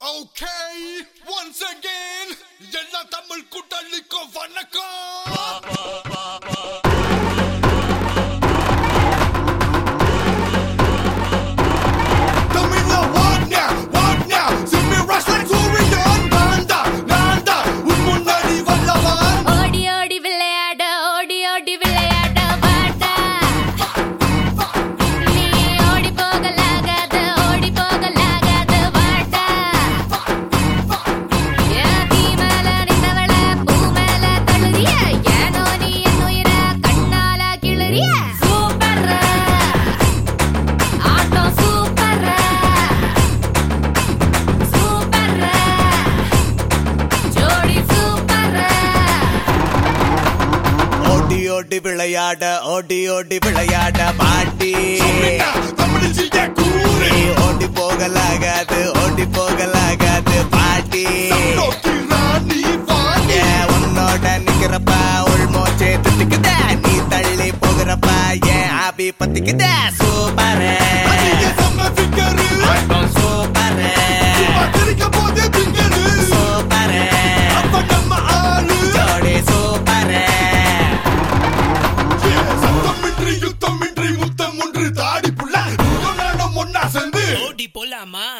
Okay once again எல்லா தமிழ் கூட்டாளிக்கும் வணக்கம். விளையாட ஓடி ஓடி ஓடி விளையாட ஓடி ஓடி விளையாட பாட்டி ஓடி போகலாகாது ஓடி போகலாகாது பாட்டி உன்னோட நிக்கிறப்பா உள்மோச்சே திட்டுக்குதா நீ தள்ளி போகிறப்பா ஏன் ஆபி பத்திக்குதா சூப்பா போலாமா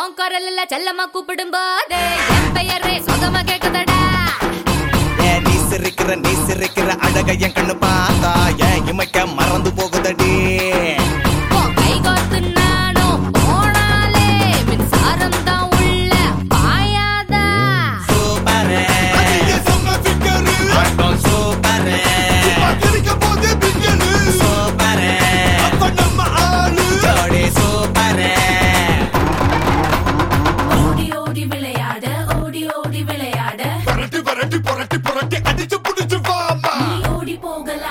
ஓங்கரல்ல செல்லமா கூப்பிடும் போது என் பெயரே சுகமா கேக்குதடா. நீ சிரிக்கிற நீ சிரிக்கிற அழக என் கண்ணு பார்த்தா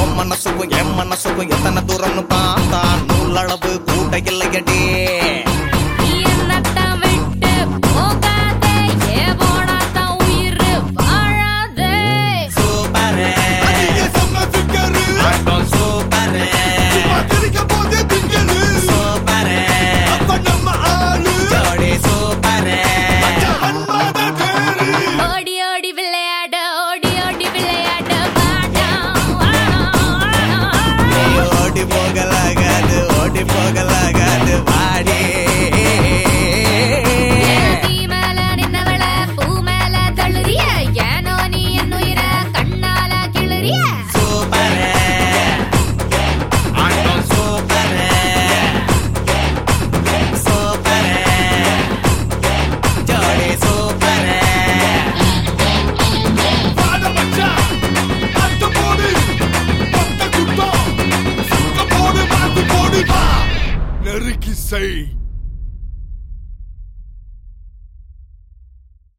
உன் மனசுக்கும் என் மனசுக்கும் எத்தனை தூரம்னு பார்த்தா நூலளவு கூட இல்லையடி. sei.